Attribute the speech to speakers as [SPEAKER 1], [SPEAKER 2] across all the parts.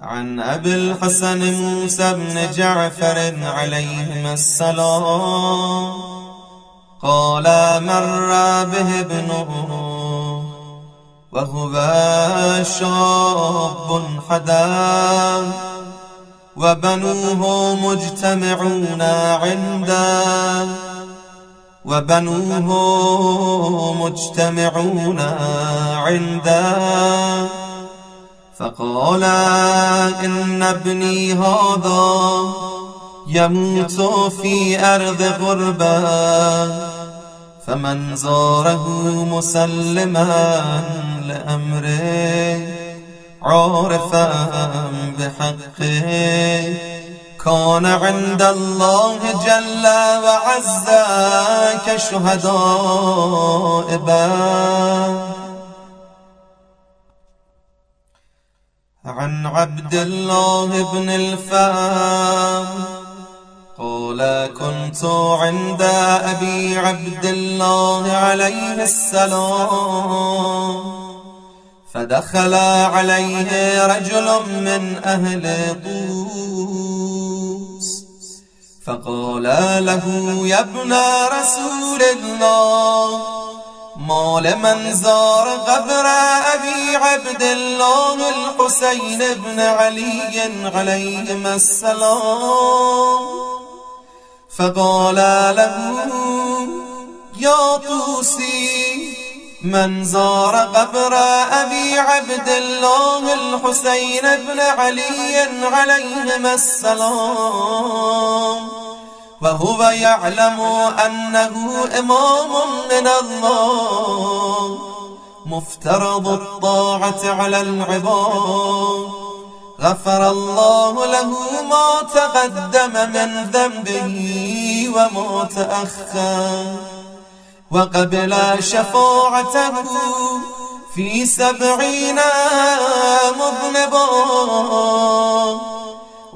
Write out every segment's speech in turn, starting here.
[SPEAKER 1] عن أبي الحسن موسى بن جعفر عليهما السلام قال مر به ابنه وهو شاب حدا وبنوه مجتمعون عنده وبنوه مجتمعون عنده فقال إن ابني هذا يموت في أرض غربة فمن زاره مسلما لأمره عارفا بحقه. كان عند الله جل وعز كشهداء بان عن عبد الله بن الفأم قال كنت عند أبي عبد الله عليه السلام فدخل عليه رجل من أهل طوس فقال له يا ابن رسول الله ما لمن زار قبر أبي عبد الله الحسين بن علي عليهما السلام. فقال له يا طوسي من زار قبر أبي عبد الله الحسين بن علي عليهما السلام. وهو يعلم أنه إمام من الله مفترض الطاعة على العباد غفر الله له ما تقدم من ذنبه وما تأخر. وقبل شفاعته في سبعين مذنبا.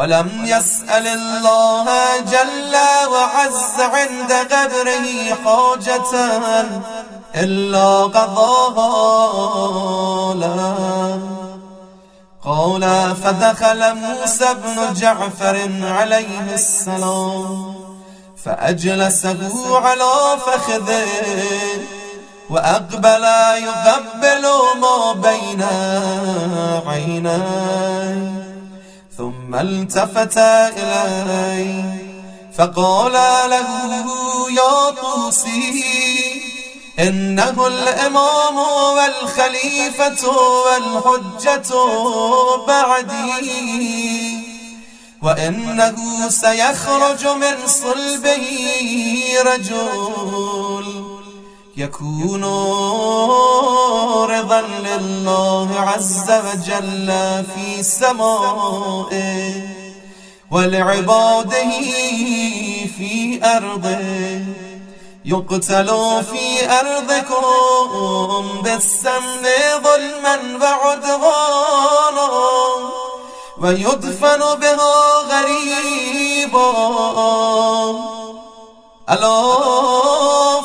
[SPEAKER 1] ولم يسأل الله جل وعز عند قبره حاجة إلا قضاها له قال فدخل موسى بن جعفر عليه السلام فأجلسه على فخذه وأقبل يقبل ما بين عينيه. ثم التفت إلي فقال له يا طوسي إنه الإمام والخليفة والحجة بعدي وإنه سيخرج من صلبه رجل يكون رضا لله عز وجل في سمائه ولعباده في أرضه يقتل في أرضكم بالسم ظلما وعدوانا ويدفن بها غريبا. ألا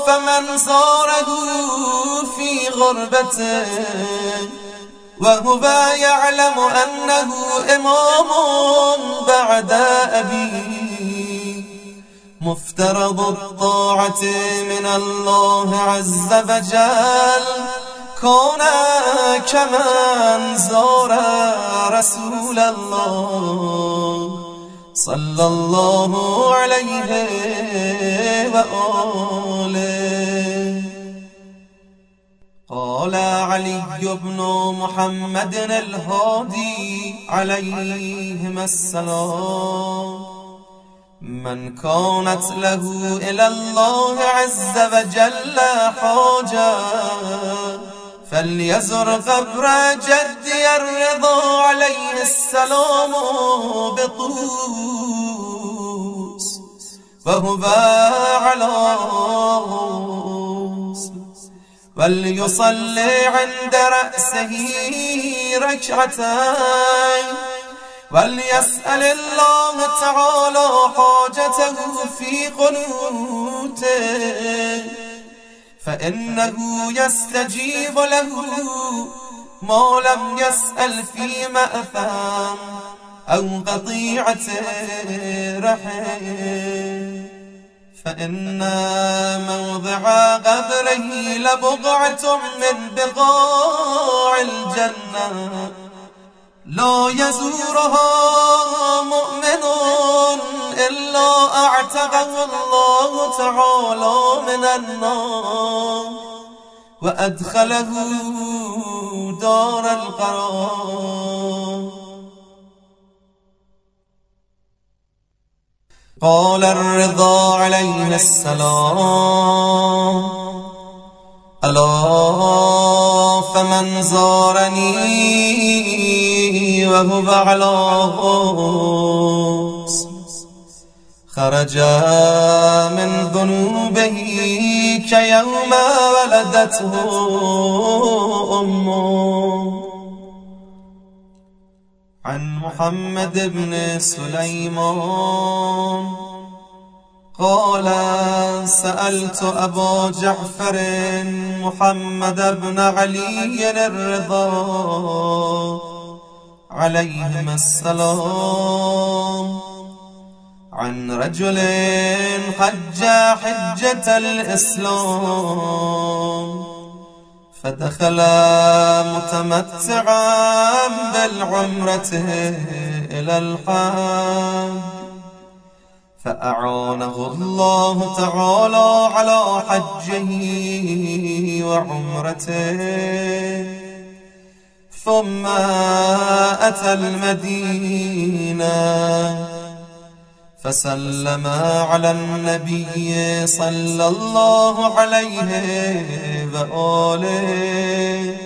[SPEAKER 1] فمن صاره غربته وهو يعلم أنه إمام بعد أبيه مفترض الطاعة من الله عز وجل. كون كمن زار رسول الله صلى الله عليه وآله. قال علي بن محمد الهادي عليهما السلام. من كانت له إلى الله عز وجل حاجة فليزر قبر جدي الرضا عليه السلام بطوس. فهو على وليصلي عند رأسه ركعتين. وليسأل الله تعالى حاجته في قنوته. فإنه يستجيب له ما لم يسأل في مأثام أو قطيعة رحم. فإن موضع قبره لبضعة من بقاع الجنة. لا يزورها مؤمن إلا أعتقه الله تعالى من النار. وأدخله دار القرار. قال الرضا عليه السلام. ألا فمن زارني وهو على خرج من ذنوبه كيوم ولدته أمه. عن محمد بن سليمان. قال سألت أبا جعفر محمد بن علي الرضا. عليهما السلام. عن رجل حج حجة الإسلام. فدخل متمتعا بالعمرة إلى الحج. فأعانه الله تعالى على حجه وعمرته. ثم أتى المدينة. فسلم على النبي صلى الله عليه وآله.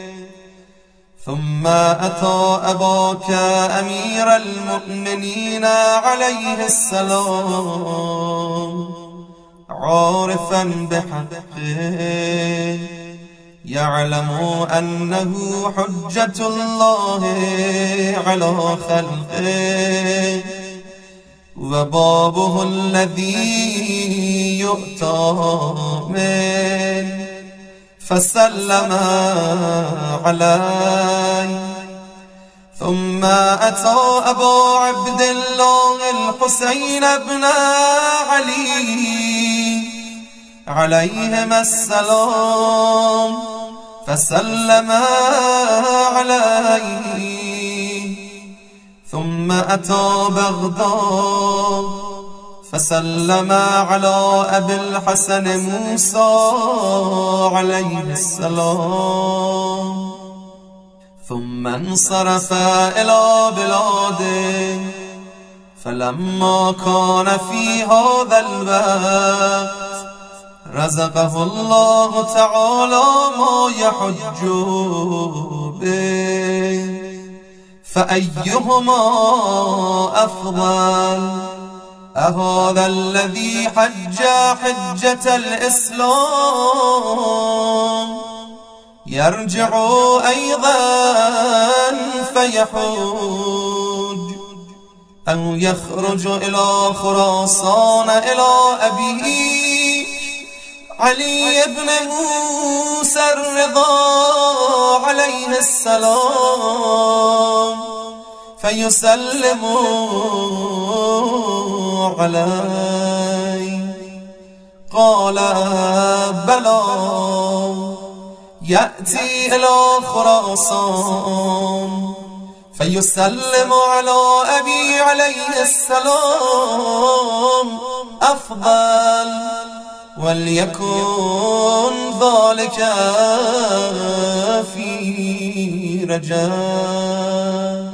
[SPEAKER 1] ثم أتى أباك أمير المؤمنين عليه السلام عارفا بحقه. يعلم أنه حجة الله على خلقه. وبابه الذي يؤتى من فسلم علي ثم أتى أبو عبد الله الحسين بن علي. عليهما السلام. فسلم عليه. ثم أتى بغداد فسلم على أبي الحسن موسى عليه السلام. ثم انصرف إلى بلاده فلما كان في هذا الوقت رزقه الله تعالى ما يحج به. فأيهما أفضل؟ أهذا الذي حج حجة الإسلام. يرجع أيضا فيحوج. أو يخرج إلى خراسان إلى أبيه. علي بن موسى الرضا عليه السلام. فيسلم علي. قال بلى. يأتي إلى خراسان. فيسلم على أبي عليه السلام. أفضل وليكن ذلك في رجاء.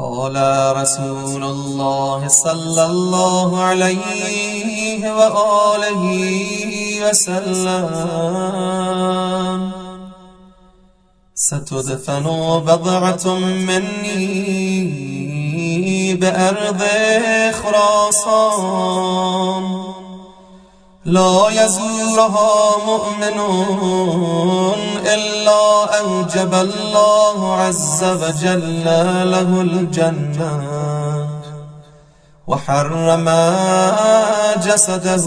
[SPEAKER 1] قال رسول الله صلى الله عليه وآله وسلم. ستدفن بضعة مني بأرض خراسان لا يزورها مؤمن إلا أوجب الله عز وجل له الجنة. وحرم جسده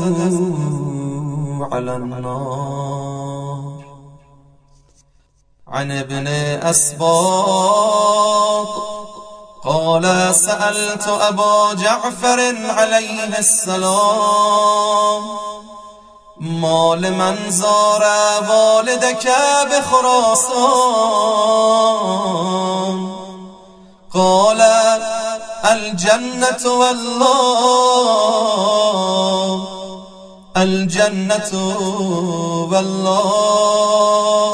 [SPEAKER 1] على النار. عن ابن أسباط قال سألت أبا جعفر عليه السلام ما لمن زار والدك بخراسان قال الجنة والله الجنة والله.